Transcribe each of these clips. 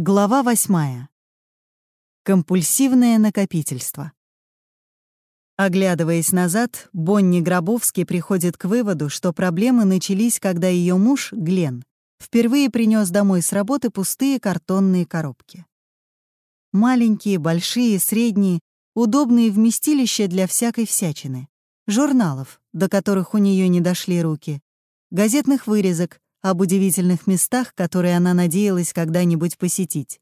Глава восьмая. Компульсивное накопительство. Оглядываясь назад, Бонни Гробовский приходит к выводу, что проблемы начались, когда ее муж, Глен, впервые принес домой с работы пустые картонные коробки. Маленькие, большие, средние, удобные вместилища для всякой всячины. Журналов, до которых у нее не дошли руки. Газетных вырезок, об удивительных местах, которые она надеялась когда-нибудь посетить.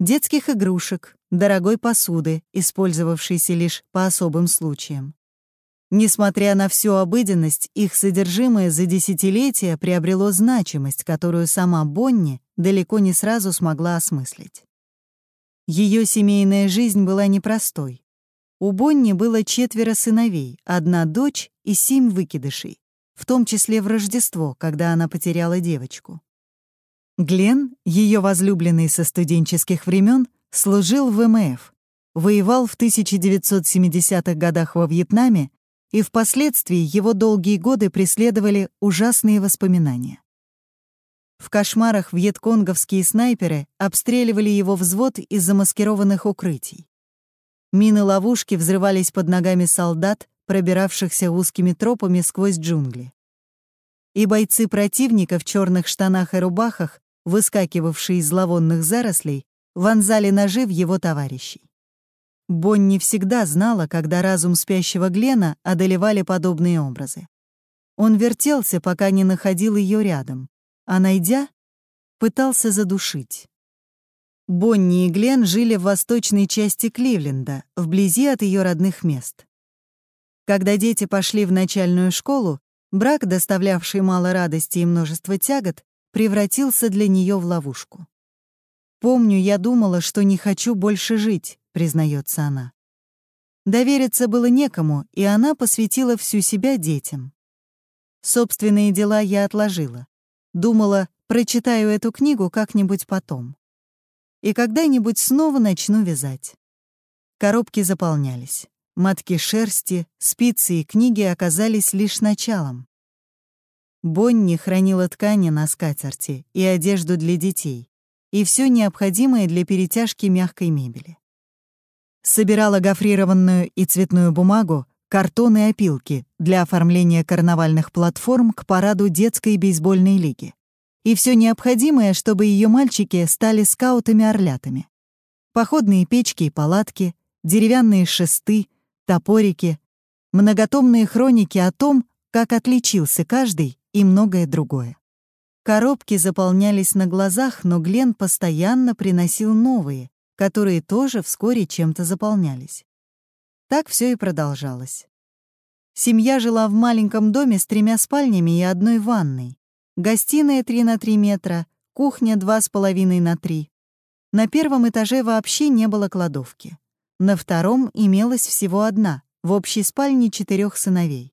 Детских игрушек, дорогой посуды, использовавшейся лишь по особым случаям. Несмотря на всю обыденность, их содержимое за десятилетия приобрело значимость, которую сама Бонни далеко не сразу смогла осмыслить. Ее семейная жизнь была непростой. У Бонни было четверо сыновей, одна дочь и семь выкидышей в том числе в Рождество, когда она потеряла девочку. Глен, ее возлюбленный со студенческих времен, служил в ВМФ, воевал в 1970-х годах во Вьетнаме, и впоследствии его долгие годы преследовали ужасные воспоминания. В кошмарах вьетконговские снайперы обстреливали его взвод из замаскированных укрытий. Мины-ловушки взрывались под ногами солдат, пробиравшихся узкими тропами сквозь джунгли. И бойцы противника в черных штанах и рубахах, выскакивавшие из зловонных зарослей, вонзали ножи в его товарищей. Бонни всегда знала, когда разум спящего Глена одолевали подобные образы. Он вертелся, пока не находил ее рядом, а, найдя, пытался задушить. Бонни и Глен жили в восточной части Кливленда, вблизи от ее родных мест. Когда дети пошли в начальную школу, брак, доставлявший мало радости и множество тягот, превратился для нее в ловушку. «Помню, я думала, что не хочу больше жить», — признается она. Довериться было некому, и она посвятила всю себя детям. Собственные дела я отложила. Думала, прочитаю эту книгу как-нибудь потом. И когда-нибудь снова начну вязать. Коробки заполнялись. Матки шерсти, спицы и книги оказались лишь началом. Бонни хранила ткани на скатерти и одежду для детей, и все необходимое для перетяжки мягкой мебели. Собирала гофрированную и цветную бумагу, картон и опилки для оформления карнавальных платформ к параду детской бейсбольной лиги. И все необходимое, чтобы ее мальчики стали скаутами-орлятами. Походные печки и палатки, деревянные шесты, топорики, многотомные хроники о том, как отличился каждый и многое другое. Коробки заполнялись на глазах, но Глен постоянно приносил новые, которые тоже вскоре чем-то заполнялись. Так все и продолжалось. Семья жила в маленьком доме с тремя спальнями и одной ванной. Гостиная 3 на 3 метра, кухня 2,5 на 3. На первом этаже вообще не было кладовки. На втором имелась всего одна, в общей спальне четырех сыновей.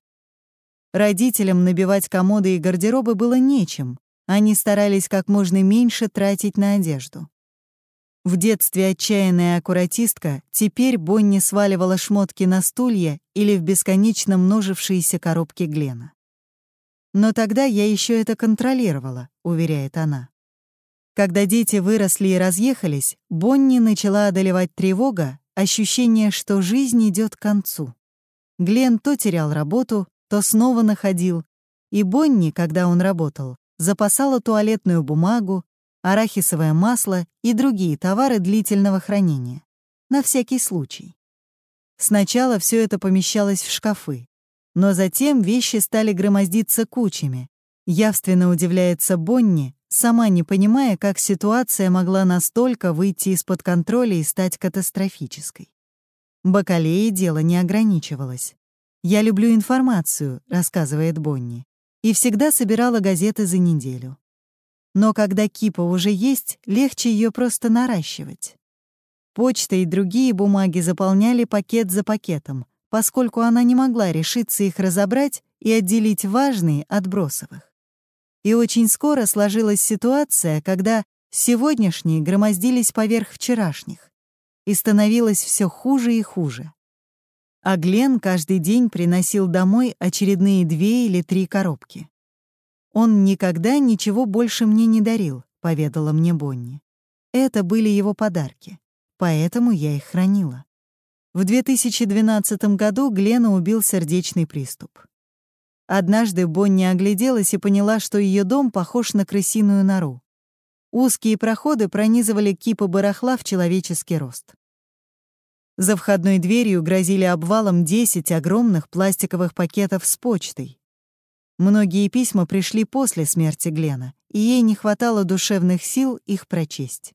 Родителям набивать комоды и гардеробы было нечем, они старались как можно меньше тратить на одежду. В детстве отчаянная аккуратистка теперь Бонни сваливала шмотки на стулья или в бесконечно множившиеся коробки Глена. «Но тогда я еще это контролировала», — уверяет она. Когда дети выросли и разъехались, Бонни начала одолевать тревога, ощущение, что жизнь идет к концу. Глен то терял работу, то снова находил, и Бонни, когда он работал, запасала туалетную бумагу, арахисовое масло и другие товары длительного хранения. На всякий случай. Сначала все это помещалось в шкафы, но затем вещи стали громоздиться кучами. Явственно удивляется Бонни, сама не понимая, как ситуация могла настолько выйти из-под контроля и стать катастрофической. Бакалеи дело не ограничивалось. «Я люблю информацию», — рассказывает Бонни, и всегда собирала газеты за неделю. Но когда кипа уже есть, легче ее просто наращивать. Почта и другие бумаги заполняли пакет за пакетом, поскольку она не могла решиться их разобрать и отделить важные от бросовых. И очень скоро сложилась ситуация, когда сегодняшние громоздились поверх вчерашних, и становилось все хуже и хуже. А Глен каждый день приносил домой очередные две или три коробки. «Он никогда ничего больше мне не дарил», — поведала мне Бонни. Это были его подарки, поэтому я их хранила. В 2012 году Глена убил сердечный приступ. Однажды Бонни огляделась и поняла, что ее дом похож на крысиную нору. Узкие проходы пронизывали кипы барахла в человеческий рост. За входной дверью грозили обвалом 10 огромных пластиковых пакетов с почтой. Многие письма пришли после смерти Глена, и ей не хватало душевных сил их прочесть.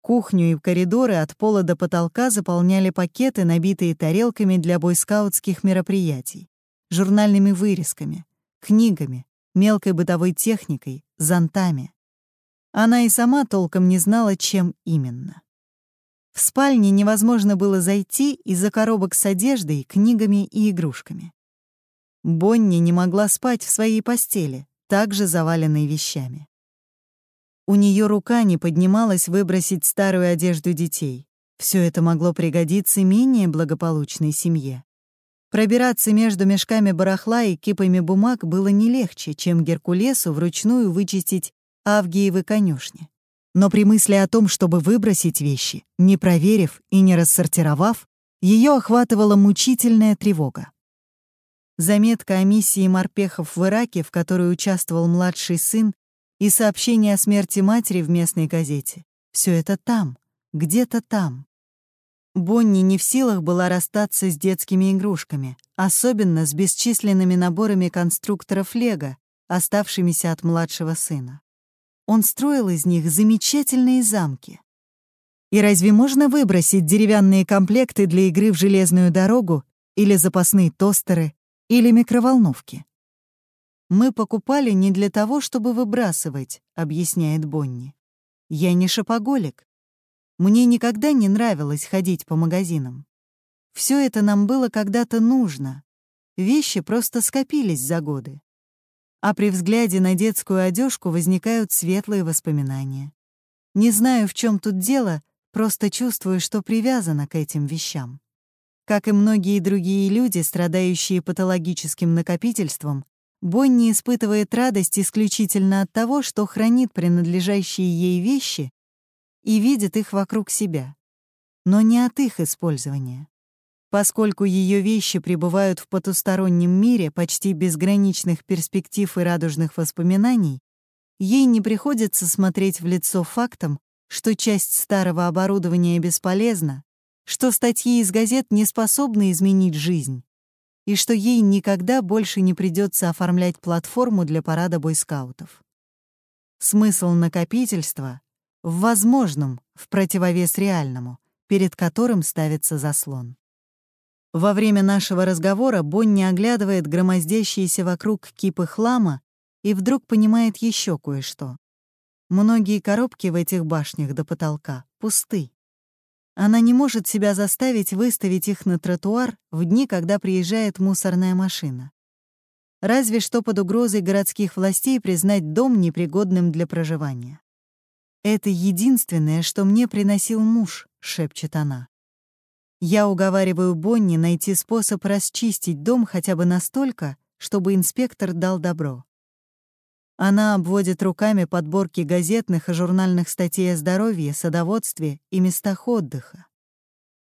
Кухню и коридоры от пола до потолка заполняли пакеты, набитые тарелками для бойскаутских мероприятий журнальными вырезками, книгами, мелкой бытовой техникой, зонтами. Она и сама толком не знала, чем именно. В спальне невозможно было зайти из-за коробок с одеждой, книгами и игрушками. Бонни не могла спать в своей постели, также заваленной вещами. У нее рука не поднималась выбросить старую одежду детей. Все это могло пригодиться менее благополучной семье. Пробираться между мешками барахла и кипами бумаг было не легче, чем Геркулесу вручную вычистить Авгиевы конюшни. Но при мысли о том, чтобы выбросить вещи, не проверив и не рассортировав, ее охватывала мучительная тревога. Заметка о миссии морпехов в Ираке, в которой участвовал младший сын, и сообщение о смерти матери в местной газете — все это там, где-то там. Бонни не в силах была расстаться с детскими игрушками, особенно с бесчисленными наборами конструкторов Лего, оставшимися от младшего сына. Он строил из них замечательные замки. И разве можно выбросить деревянные комплекты для игры в железную дорогу или запасные тостеры или микроволновки? «Мы покупали не для того, чтобы выбрасывать», — объясняет Бонни. «Я не шопоголик. Мне никогда не нравилось ходить по магазинам. Все это нам было когда-то нужно. Вещи просто скопились за годы. А при взгляде на детскую одежку возникают светлые воспоминания. Не знаю, в чем тут дело, просто чувствую, что привязана к этим вещам. Как и многие другие люди, страдающие патологическим накопительством, Бонни испытывает радость исключительно от того, что хранит принадлежащие ей вещи и видит их вокруг себя, но не от их использования. Поскольку ее вещи пребывают в потустороннем мире почти безграничных перспектив и радужных воспоминаний, ей не приходится смотреть в лицо фактом, что часть старого оборудования бесполезна, что статьи из газет не способны изменить жизнь, и что ей никогда больше не придется оформлять платформу для парада бойскаутов. Смысл накопительства в возможном, в противовес реальному, перед которым ставится заслон. Во время нашего разговора Бонни оглядывает громоздящиеся вокруг кипы хлама и вдруг понимает еще кое-что. Многие коробки в этих башнях до потолка пусты. Она не может себя заставить выставить их на тротуар в дни, когда приезжает мусорная машина. Разве что под угрозой городских властей признать дом непригодным для проживания. «Это единственное, что мне приносил муж», — шепчет она. Я уговариваю Бонни найти способ расчистить дом хотя бы настолько, чтобы инспектор дал добро. Она обводит руками подборки газетных и журнальных статей о здоровье, садоводстве и местах отдыха.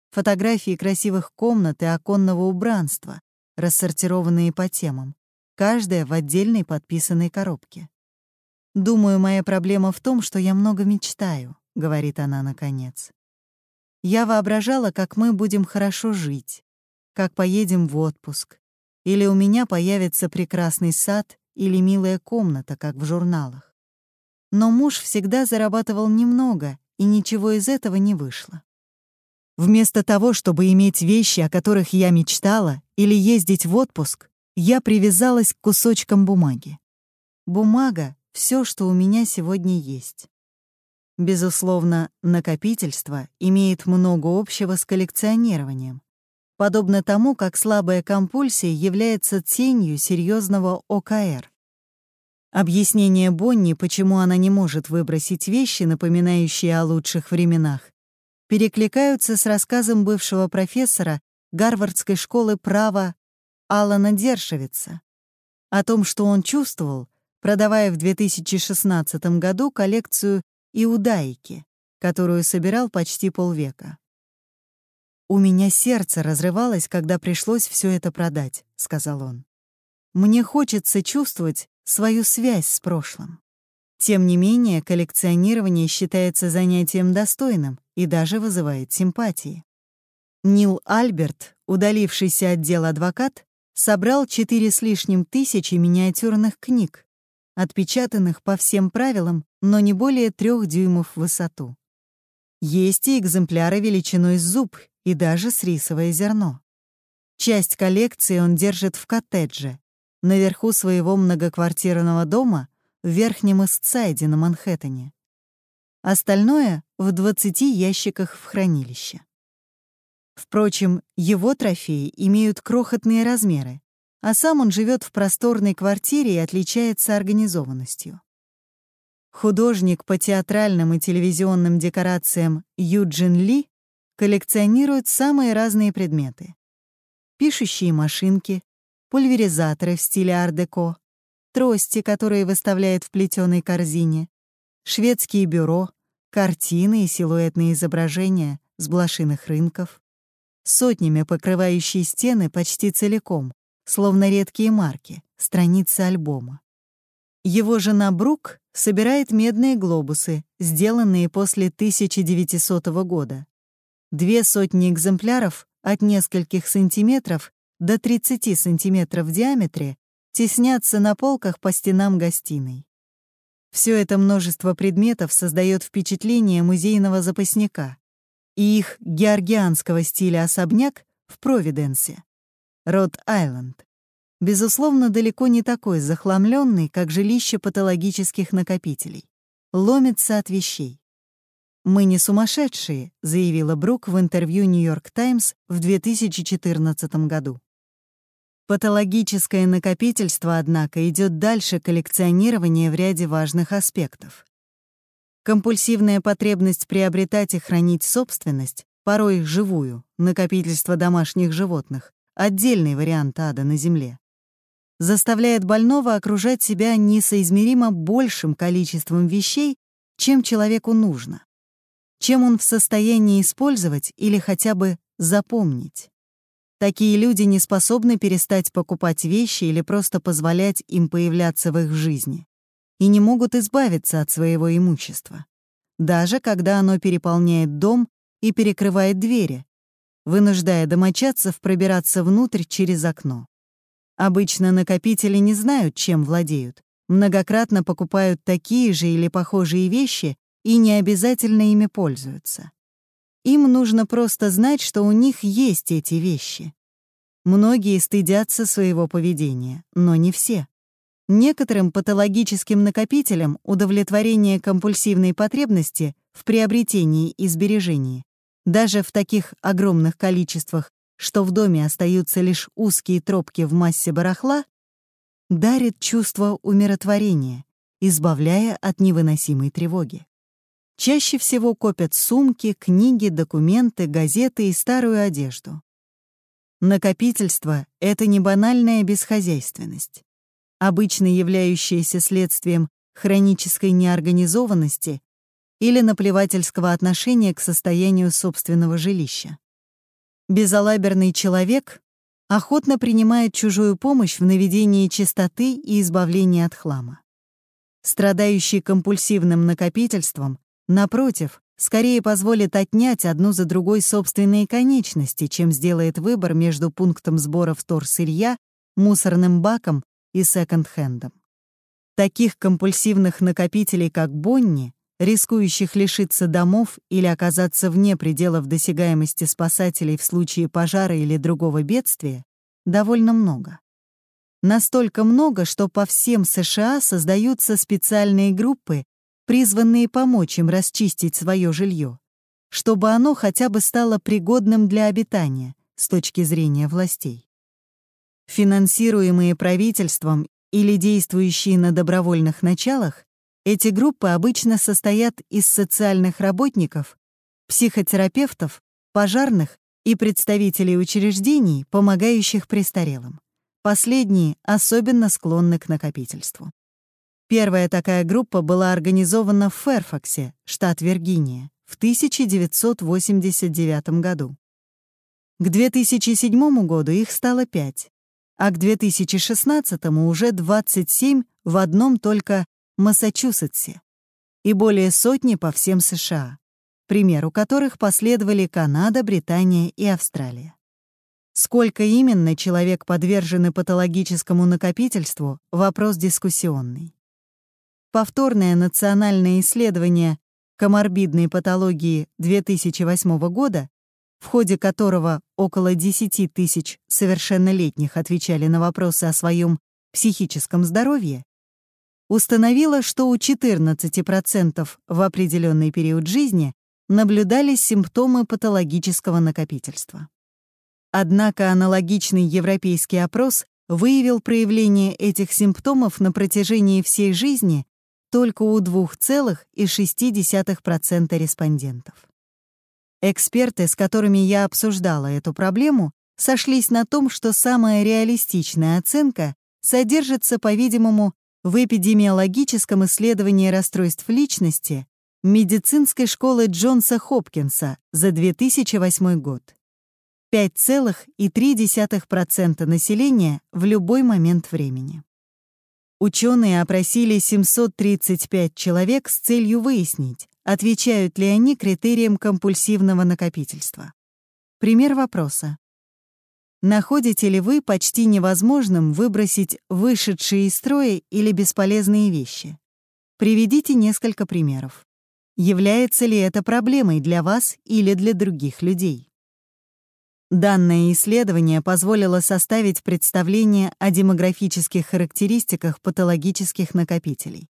Фотографии красивых комнат и оконного убранства, рассортированные по темам, каждая в отдельной подписанной коробке. «Думаю, моя проблема в том, что я много мечтаю», — говорит она наконец. «Я воображала, как мы будем хорошо жить, как поедем в отпуск, или у меня появится прекрасный сад или милая комната, как в журналах. Но муж всегда зарабатывал немного, и ничего из этого не вышло. Вместо того, чтобы иметь вещи, о которых я мечтала, или ездить в отпуск, я привязалась к кусочкам бумаги. Бумага все, что у меня сегодня есть. Безусловно, накопительство имеет много общего с коллекционированием, подобно тому, как слабая компульсия является тенью серьезного ОКР. Объяснение Бонни, почему она не может выбросить вещи, напоминающие о лучших временах, перекликаются с рассказом бывшего профессора Гарвардской школы права Алана Дершевица о том, что он чувствовал, продавая в 2016 году коллекцию и удайки, которую собирал почти полвека. «У меня сердце разрывалось, когда пришлось все это продать», — сказал он. «Мне хочется чувствовать свою связь с прошлым». Тем не менее, коллекционирование считается занятием достойным и даже вызывает симпатии. Нил Альберт, удалившийся от дел адвокат, собрал четыре с лишним тысячи миниатюрных книг, отпечатанных по всем правилам, но не более трех дюймов в высоту. Есть и экземпляры величиной с зуб и даже с рисовое зерно. Часть коллекции он держит в коттедже, наверху своего многоквартирного дома в Верхнем Истсайде на Манхэттене. Остальное — в 20 ящиках в хранилище. Впрочем, его трофеи имеют крохотные размеры, а сам он живет в просторной квартире и отличается организованностью. Художник по театральным и телевизионным декорациям Юджин Ли коллекционирует самые разные предметы. Пишущие машинки, пульверизаторы в стиле ар-деко, трости, которые выставляет в плетеной корзине, шведские бюро, картины и силуэтные изображения с блошиных рынков, сотнями покрывающие стены почти целиком, словно редкие марки, страницы альбома. Его жена Брук собирает медные глобусы, сделанные после 1900 года. Две сотни экземпляров от нескольких сантиметров до 30 сантиметров в диаметре теснятся на полках по стенам гостиной. Все это множество предметов создает впечатление музейного запасника, и их георгианского стиля особняк в Провиденсе, Род-Айленд. Безусловно, далеко не такой захламленный, как жилище патологических накопителей. Ломится от вещей. «Мы не сумасшедшие», — заявила Брук в интервью «Нью-Йорк Таймс» в 2014 году. Патологическое накопительство, однако, идет дальше коллекционирования в ряде важных аспектов. Компульсивная потребность приобретать и хранить собственность, порой живую, накопительство домашних животных, отдельный вариант ада на Земле, заставляет больного окружать себя несоизмеримо большим количеством вещей, чем человеку нужно, чем он в состоянии использовать или хотя бы запомнить. Такие люди не способны перестать покупать вещи или просто позволять им появляться в их жизни и не могут избавиться от своего имущества, даже когда оно переполняет дом и перекрывает двери, вынуждая домочадцев пробираться внутрь через окно. Обычно накопители не знают, чем владеют, многократно покупают такие же или похожие вещи и не обязательно ими пользуются. Им нужно просто знать, что у них есть эти вещи. Многие стыдятся своего поведения, но не все. Некоторым патологическим накопителям удовлетворение компульсивной потребности в приобретении и сбережении, даже в таких огромных количествах, что в доме остаются лишь узкие тропки в массе барахла, дарит чувство умиротворения, избавляя от невыносимой тревоги. Чаще всего копят сумки, книги, документы, газеты и старую одежду. Накопительство — это не банальная бесхозяйственность обычно являющиеся следствием хронической неорганизованности или наплевательского отношения к состоянию собственного жилища. Безалаберный человек охотно принимает чужую помощь в наведении чистоты и избавлении от хлама. Страдающий компульсивным накопительством, напротив, скорее позволит отнять одну за другой собственные конечности, чем сделает выбор между пунктом сбора вторсырья, мусорным баком и секонд-хендом. Таких компульсивных накопителей, как Бонни, рискующих лишиться домов или оказаться вне пределов досягаемости спасателей в случае пожара или другого бедствия, довольно много. Настолько много, что по всем США создаются специальные группы, призванные помочь им расчистить свое жилье, чтобы оно хотя бы стало пригодным для обитания с точки зрения властей. Финансируемые правительством или действующие на добровольных началах, эти группы обычно состоят из социальных работников, психотерапевтов, пожарных и представителей учреждений, помогающих престарелым. Последние особенно склонны к накопительству. Первая такая группа была организована в Фэрфаксе, штат Виргиния, в 1989 году. К 2007 году их стало 5, а к 2016 уже 27 в одном только Массачусетсе и более сотни по всем США, примеру которых последовали Канада, Британия и Австралия. Сколько именно человек подвержены патологическому накопительству — вопрос дискуссионный. Повторное национальное исследование коморбидной патологии 2008 года, в ходе которого около 10 тысяч совершеннолетних отвечали на вопросы о своем психическом здоровье, установило, что у 14% в определенный период жизни наблюдались симптомы патологического накопительства. Однако аналогичный европейский опрос выявил проявление этих симптомов на протяжении всей жизни только у 2,6% респондентов. Эксперты, с которыми я обсуждала эту проблему, сошлись на том, что самая реалистичная оценка содержится, по-видимому, в эпидемиологическом исследовании расстройств личности медицинской школы Джонса Хопкинса за 2008 год. 5,3% населения в любой момент времени. Ученые опросили 735 человек с целью выяснить, отвечают ли они критериям компульсивного накопительства. Пример вопроса. Находите ли вы почти невозможным выбросить вышедшие из строя или бесполезные вещи? Приведите несколько примеров. Является ли это проблемой для вас или для других людей? Данное исследование позволило составить представление о демографических характеристиках патологических накопителей.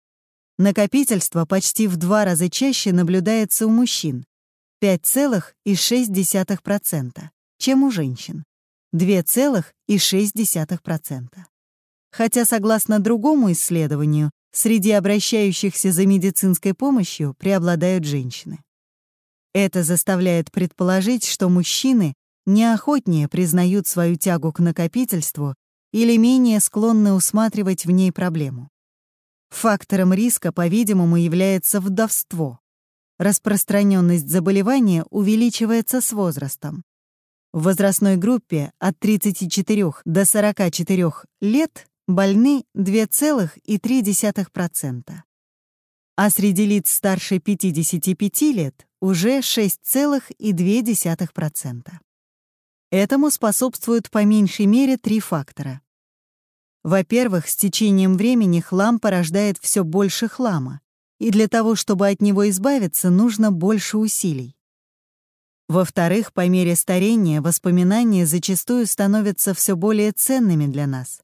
Накопительство почти в два раза чаще наблюдается у мужчин — 5,6%, чем у женщин — 2,6%. Хотя, согласно другому исследованию, среди обращающихся за медицинской помощью преобладают женщины. Это заставляет предположить, что мужчины неохотнее признают свою тягу к накопительству или менее склонны усматривать в ней проблему. Фактором риска, по-видимому, является вдовство. Распространенность заболевания увеличивается с возрастом. В возрастной группе от 34 до 44 лет больны 2,3%, а среди лиц старше 55 лет уже 6,2%. Этому способствуют по меньшей мере три фактора. Во-первых, с течением времени хлам порождает все больше хлама, и для того, чтобы от него избавиться, нужно больше усилий. Во-вторых, по мере старения воспоминания зачастую становятся все более ценными для нас.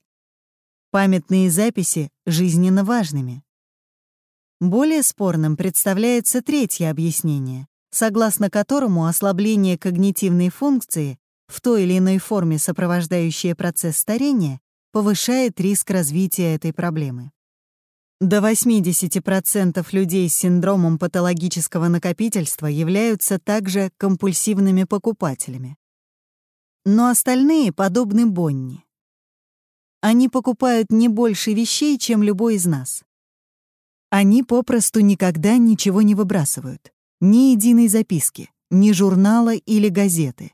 Памятные записи жизненно важными. Более спорным представляется третье объяснение, согласно которому ослабление когнитивной функции в той или иной форме сопровождающее процесс старения, повышает риск развития этой проблемы. До 80% людей с синдромом патологического накопительства являются также компульсивными покупателями. Но остальные подобны Бонни. Они покупают не больше вещей, чем любой из нас. Они попросту никогда ничего не выбрасывают. Ни единой записки, ни журнала или газеты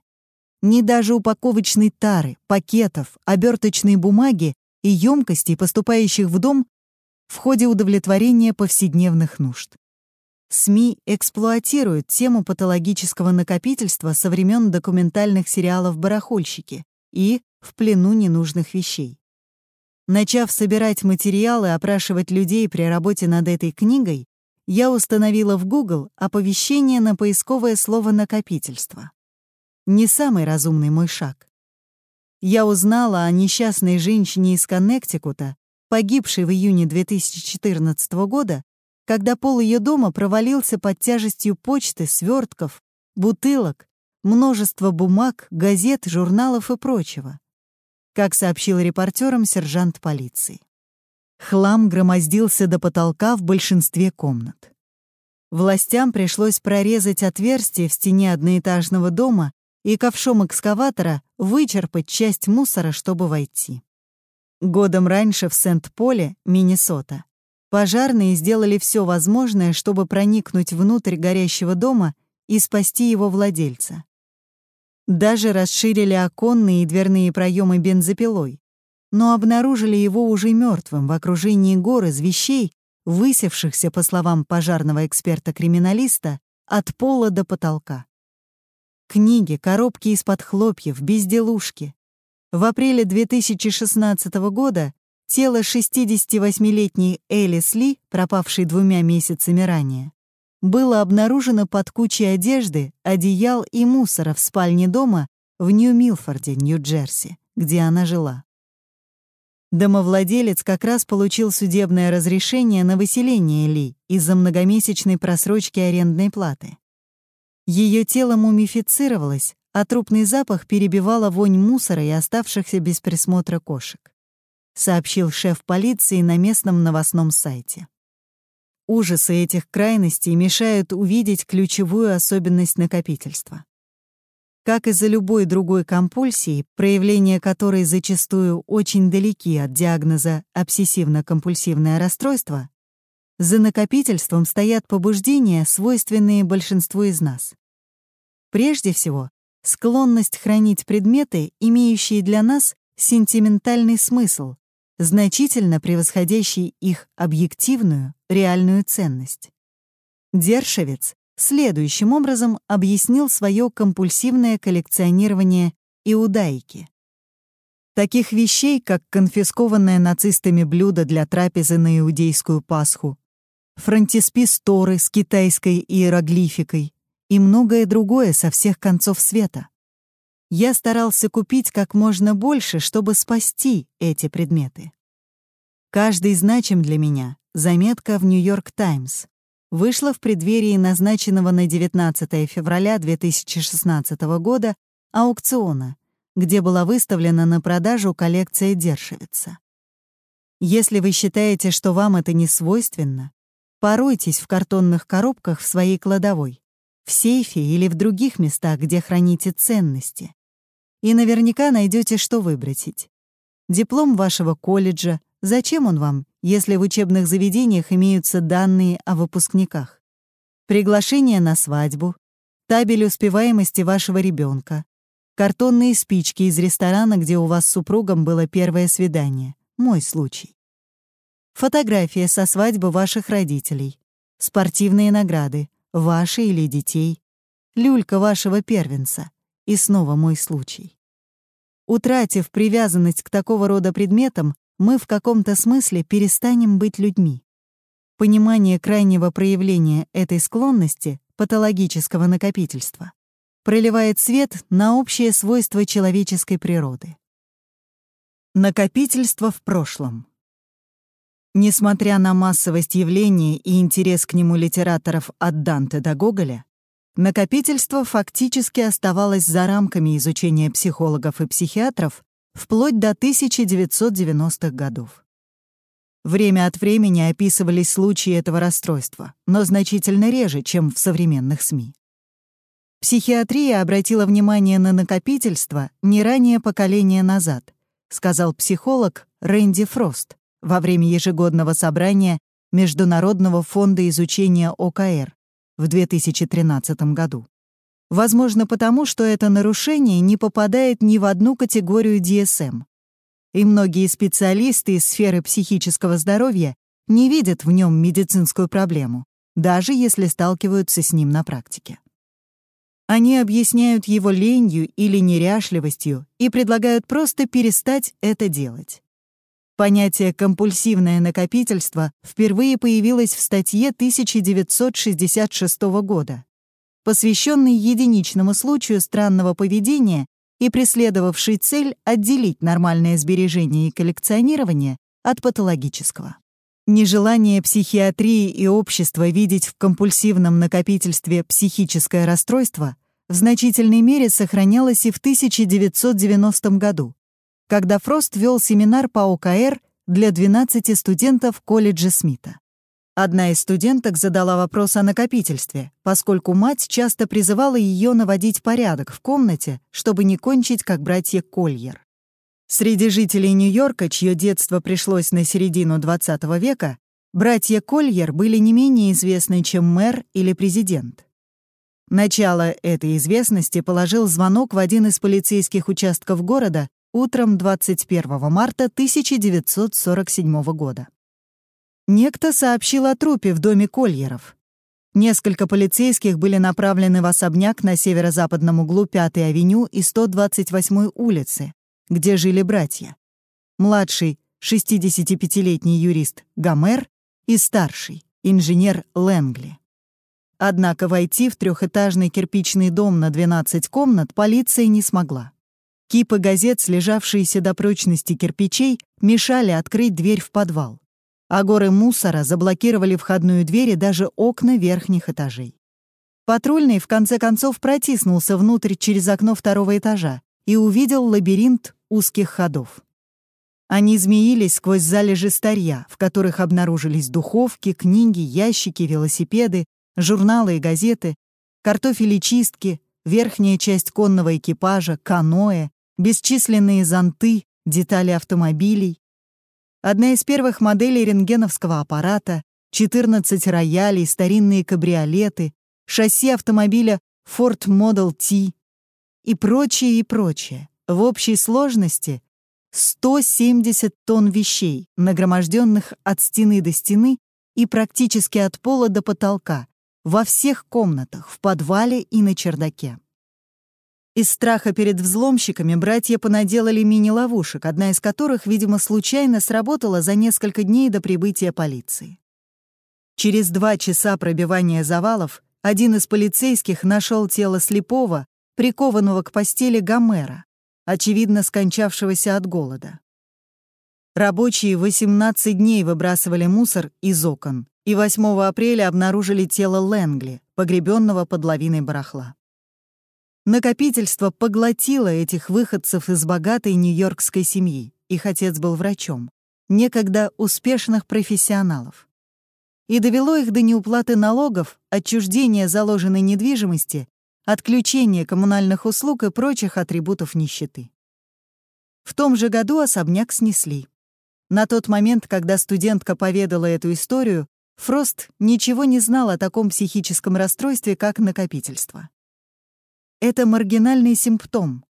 ни даже упаковочной тары, пакетов, оберточной бумаги и емкостей, поступающих в дом в ходе удовлетворения повседневных нужд. СМИ эксплуатируют тему патологического накопительства со времен документальных сериалов «Барахольщики» и «В плену ненужных вещей». Начав собирать материалы, опрашивать людей при работе над этой книгой, я установила в Google оповещение на поисковое слово «накопительство» не самый разумный мой шаг. Я узнала о несчастной женщине из Коннектикута, погибшей в июне 2014 года, когда пол ее дома провалился под тяжестью почты, свертков, бутылок, множества бумаг, газет, журналов и прочего. Как сообщил репортерам сержант полиции. Хлам громоздился до потолка в большинстве комнат. Властям пришлось прорезать отверстие в стене одноэтажного дома и ковшом экскаватора вычерпать часть мусора, чтобы войти. Годом раньше в Сент-Поле, Миннесота, по пожарные сделали все возможное, чтобы проникнуть внутрь горящего дома и спасти его владельца. Даже расширили оконные и дверные проемы бензопилой, но обнаружили его уже мертвым в окружении гор из вещей, высевшихся, по словам пожарного эксперта-криминалиста, от пола до потолка. Книги, коробки из-под хлопьев, безделушки. В апреле 2016 года тело 68-летней Элис Ли, пропавшей двумя месяцами ранее, было обнаружено под кучей одежды, одеял и мусора в спальне дома в Нью-Милфорде, Нью-Джерси, где она жила. Домовладелец как раз получил судебное разрешение на выселение Ли из-за многомесячной просрочки арендной платы. Ее тело мумифицировалось, а трупный запах перебивала вонь мусора и оставшихся без присмотра кошек, сообщил шеф полиции на местном новостном сайте. Ужасы этих крайностей мешают увидеть ключевую особенность накопительства. Как и за любой другой компульсии, проявления которой зачастую очень далеки от диагноза обсессивно-компульсивное расстройство, за накопительством стоят побуждения, свойственные большинству из нас. Прежде всего, склонность хранить предметы, имеющие для нас сентиментальный смысл, значительно превосходящий их объективную, реальную ценность. Дершевец следующим образом объяснил свое компульсивное коллекционирование иудаики. Таких вещей, как конфискованное нацистами блюдо для трапезы на иудейскую Пасху, фронтиспис Торы с китайской иероглификой и многое другое со всех концов света. Я старался купить как можно больше, чтобы спасти эти предметы. Каждый значим для меня, заметка в «Нью-Йорк Таймс», вышла в преддверии назначенного на 19 февраля 2016 года аукциона, где была выставлена на продажу коллекция Дершевица. Если вы считаете, что вам это не свойственно, поройтесь в картонных коробках в своей кладовой в сейфе или в других местах, где храните ценности. И наверняка найдете, что выбросить. Диплом вашего колледжа, зачем он вам, если в учебных заведениях имеются данные о выпускниках? Приглашение на свадьбу, табель успеваемости вашего ребенка, картонные спички из ресторана, где у вас с супругом было первое свидание. Мой случай. Фотография со свадьбы ваших родителей, спортивные награды, ваши или детей, люлька вашего первенца, и снова мой случай. Утратив привязанность к такого рода предметам, мы в каком-то смысле перестанем быть людьми. Понимание крайнего проявления этой склонности, патологического накопительства, проливает свет на общее свойство человеческой природы. Накопительство в прошлом. Несмотря на массовость явления и интерес к нему литераторов от Данте до Гоголя, накопительство фактически оставалось за рамками изучения психологов и психиатров вплоть до 1990-х годов. Время от времени описывались случаи этого расстройства, но значительно реже, чем в современных СМИ. Психиатрия обратила внимание на накопительство не ранее поколения назад, сказал психолог Рэнди Фрост, во время ежегодного собрания Международного фонда изучения ОКР в 2013 году. Возможно, потому что это нарушение не попадает ни в одну категорию DSM. И многие специалисты из сферы психического здоровья не видят в нем медицинскую проблему, даже если сталкиваются с ним на практике. Они объясняют его ленью или неряшливостью и предлагают просто перестать это делать. Понятие «компульсивное накопительство» впервые появилось в статье 1966 года, посвященной единичному случаю странного поведения и преследовавшей цель отделить нормальное сбережение и коллекционирование от патологического. Нежелание психиатрии и общества видеть в компульсивном накопительстве психическое расстройство в значительной мере сохранялось и в 1990 году, когда Фрост вел семинар по ОКР для 12 студентов колледжа Смита. Одна из студенток задала вопрос о накопительстве, поскольку мать часто призывала ее наводить порядок в комнате, чтобы не кончить, как братья Кольер. Среди жителей Нью-Йорка, чье детство пришлось на середину XX века, Братья Кольер были не менее известны, чем мэр или президент. Начало этой известности положил звонок в один из полицейских участков города утром 21 марта 1947 года. Некто сообщил о трупе в доме Кольеров. Несколько полицейских были направлены в особняк на северо-западном углу 5-й авеню и 128-й улицы, где жили братья. Младший, 65-летний юрист Гомер и старший, инженер Лэнгли. Однако войти в трехэтажный кирпичный дом на 12 комнат полиция не смогла. Кипы газет, слежавшиеся до прочности кирпичей, мешали открыть дверь в подвал, а горы мусора заблокировали входную дверь и даже окна верхних этажей. Патрульный в конце концов протиснулся внутрь через окно второго этажа и увидел лабиринт узких ходов. Они змеились сквозь залежи старья, в которых обнаружились духовки, книги, ящики, велосипеды, журналы и газеты, картофели чистки, верхняя часть конного экипажа, каноэ, бесчисленные зонты, детали автомобилей. Одна из первых моделей рентгеновского аппарата, 14 роялей, старинные кабриолеты, шасси автомобиля Ford Model T и прочее, и прочее. В общей сложности 170 тонн вещей, нагроможденных от стены до стены и практически от пола до потолка, во всех комнатах, в подвале и на чердаке. Из страха перед взломщиками братья понаделали мини-ловушек, одна из которых, видимо, случайно сработала за несколько дней до прибытия полиции. Через два часа пробивания завалов один из полицейских нашел тело слепого, прикованного к постели Гомера, очевидно скончавшегося от голода. Рабочие 18 дней выбрасывали мусор из окон, и 8 апреля обнаружили тело Лэнгли, погребенного под лавиной барахла. Накопительство поглотило этих выходцев из богатой нью-йоркской семьи, их отец был врачом, некогда успешных профессионалов. И довело их до неуплаты налогов, отчуждения заложенной недвижимости, отключения коммунальных услуг и прочих атрибутов нищеты. В том же году особняк снесли. На тот момент, когда студентка поведала эту историю, Фрост ничего не знал о таком психическом расстройстве, как накопительство. Это маргинальный симптом.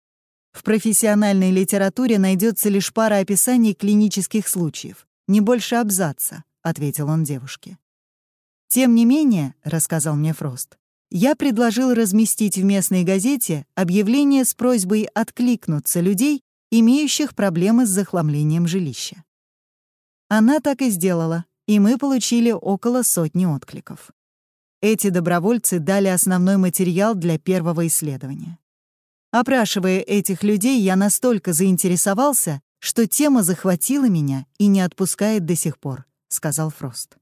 В профессиональной литературе найдется лишь пара описаний клинических случаев, не больше абзаца, ответил он девушке. Тем не менее, рассказал мне Фрост, я предложил разместить в местной газете объявление с просьбой откликнуться людей, имеющих проблемы с захламлением жилища. Она так и сделала, и мы получили около сотни откликов. Эти добровольцы дали основной материал для первого исследования. Опрашивая этих людей, я настолько заинтересовался, что тема захватила меня и не отпускает до сих пор, сказал Фрост.